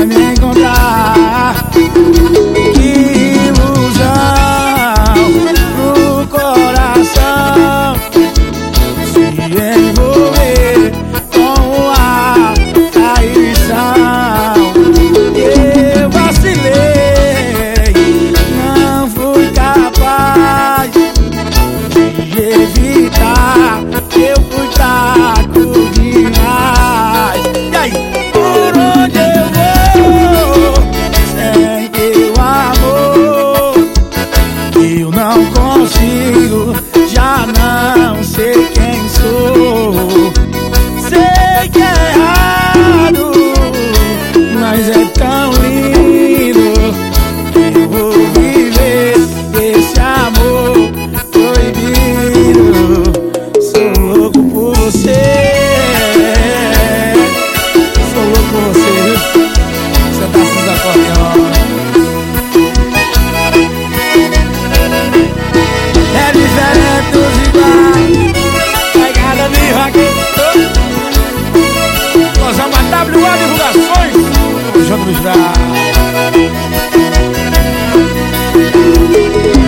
I ain't gonna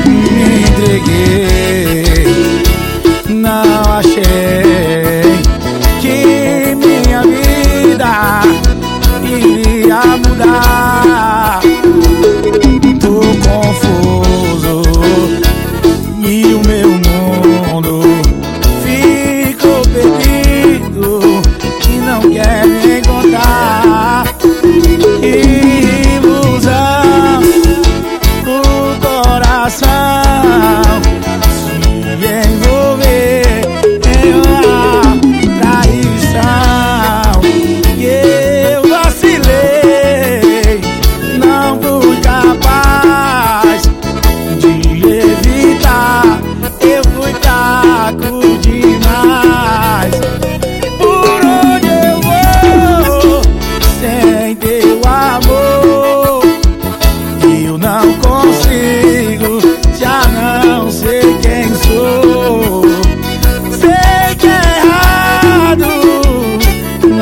Me entreguei, não achei que minha vida iria mudar.